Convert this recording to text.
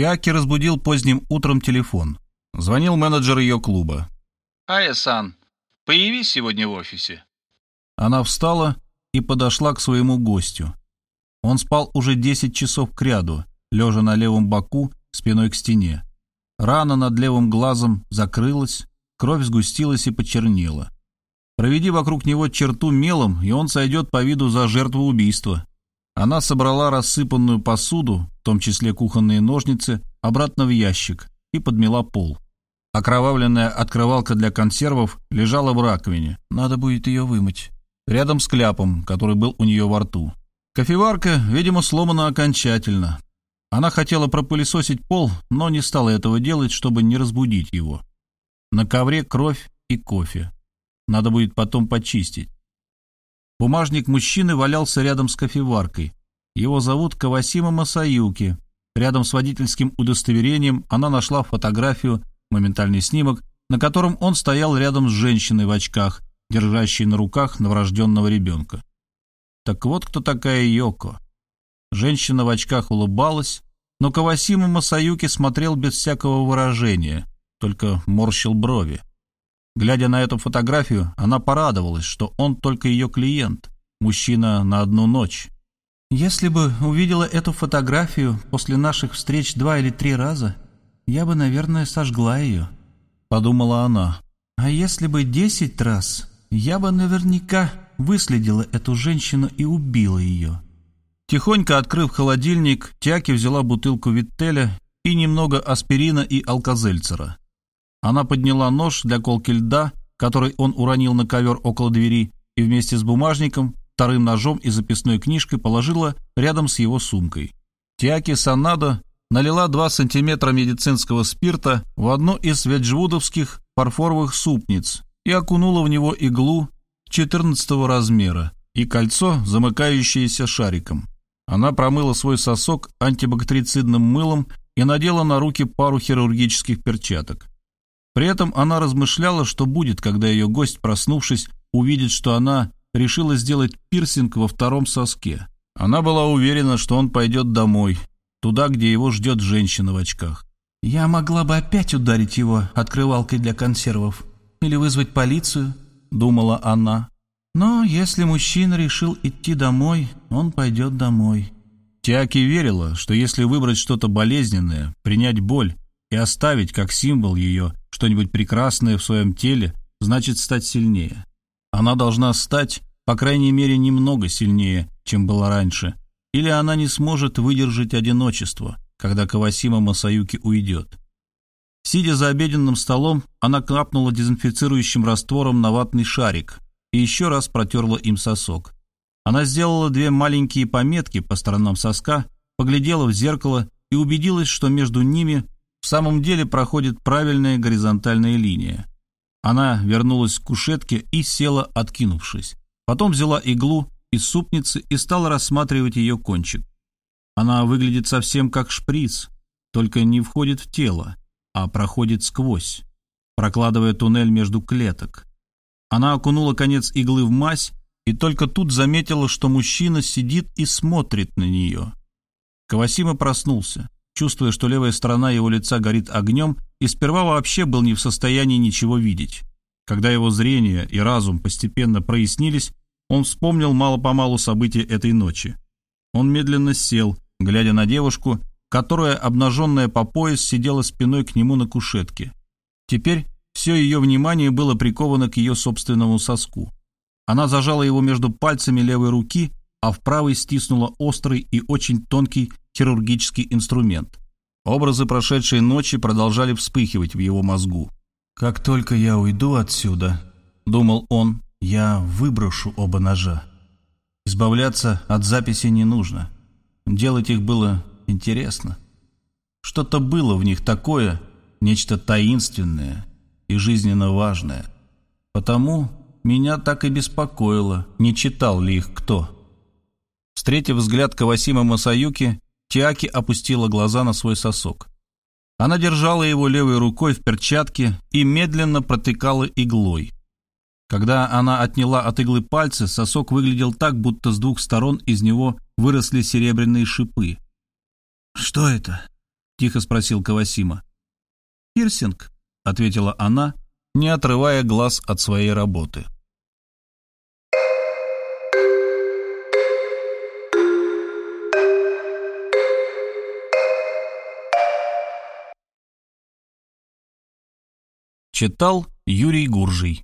Тиаки разбудил поздним утром телефон. Звонил менеджер ее клуба. «Ая-сан, появись сегодня в офисе». Она встала и подошла к своему гостю. Он спал уже 10 часов кряду, лежа на левом боку, спиной к стене. Рана над левым глазом закрылась, кровь сгустилась и почернела. Проведи вокруг него черту мелом, и он сойдет по виду за жертву убийства. Она собрала рассыпанную посуду, в том числе кухонные ножницы, обратно в ящик и подмела пол. Окровавленная открывалка для консервов лежала в раковине. Надо будет ее вымыть. Рядом с кляпом, который был у нее во рту. Кофеварка, видимо, сломана окончательно. Она хотела пропылесосить пол, но не стала этого делать, чтобы не разбудить его. На ковре кровь и кофе. Надо будет потом почистить. Бумажник мужчины валялся рядом с кофеваркой. Его зовут Кавасима Масаюки. Рядом с водительским удостоверением она нашла фотографию, моментальный снимок, на котором он стоял рядом с женщиной в очках, держащей на руках новорожденного ребенка. Так вот кто такая Йоко. Женщина в очках улыбалась, но Кавасима Масаюки смотрел без всякого выражения, только морщил брови. Глядя на эту фотографию, она порадовалась, что он только ее клиент, мужчина на одну ночь. «Если бы увидела эту фотографию после наших встреч два или три раза, я бы, наверное, сожгла ее», — подумала она. «А если бы десять раз, я бы наверняка выследила эту женщину и убила ее». Тихонько открыв холодильник, Тяки взяла бутылку Виттеля и немного аспирина и алкозельцера. Она подняла нож для колки льда, который он уронил на ковер около двери, и вместе с бумажником, вторым ножом и записной книжкой положила рядом с его сумкой. Тиаки Санада налила 2 сантиметра медицинского спирта в одну из веджвудовских фарфоровых супниц и окунула в него иглу 14 размера и кольцо, замыкающееся шариком. Она промыла свой сосок антибактерицидным мылом и надела на руки пару хирургических перчаток. При этом она размышляла, что будет, когда ее гость, проснувшись, увидит, что она решила сделать пирсинг во втором соске. Она была уверена, что он пойдет домой, туда, где его ждет женщина в очках. «Я могла бы опять ударить его открывалкой для консервов или вызвать полицию», — думала она. «Но если мужчина решил идти домой, он пойдет домой». Тиаки верила, что если выбрать что-то болезненное, принять боль и оставить как символ ее что-нибудь прекрасное в своем теле, значит стать сильнее. Она должна стать, по крайней мере, немного сильнее, чем была раньше, или она не сможет выдержать одиночество, когда Кавасима Масаюки уйдет. Сидя за обеденным столом, она капнула дезинфицирующим раствором на ватный шарик и еще раз протерла им сосок. Она сделала две маленькие пометки по сторонам соска, поглядела в зеркало и убедилась, что между ними в самом деле проходит правильная горизонтальная линия. Она вернулась к кушетке и села, откинувшись. Потом взяла иглу из супницы и стала рассматривать ее кончик. Она выглядит совсем как шприц, только не входит в тело, а проходит сквозь, прокладывая туннель между клеток. Она окунула конец иглы в мазь и только тут заметила, что мужчина сидит и смотрит на нее. Кавасима проснулся чувствуя, что левая сторона его лица горит огнем, и сперва вообще был не в состоянии ничего видеть. Когда его зрение и разум постепенно прояснились, он вспомнил мало-помалу события этой ночи. Он медленно сел, глядя на девушку, которая, обнаженная по пояс, сидела спиной к нему на кушетке. Теперь все ее внимание было приковано к ее собственному соску. Она зажала его между пальцами левой руки, а в правой стиснула острый и очень тонкий хирургический инструмент. Образы прошедшей ночи продолжали вспыхивать в его мозгу. «Как только я уйду отсюда», — думал он, — «я выброшу оба ножа. Избавляться от записи не нужно. Делать их было интересно. Что-то было в них такое, нечто таинственное и жизненно важное. Потому меня так и беспокоило, не читал ли их кто». Встретив взгляд Кавасима Масаюки, Тиаки опустила глаза на свой сосок. Она держала его левой рукой в перчатке и медленно протыкала иглой. Когда она отняла от иглы пальцы, сосок выглядел так, будто с двух сторон из него выросли серебряные шипы. «Что это? тихо спросил Кавасима. «Пирсинг», — ответила она, не отрывая глаз от своей работы. Читал Юрий Гуржий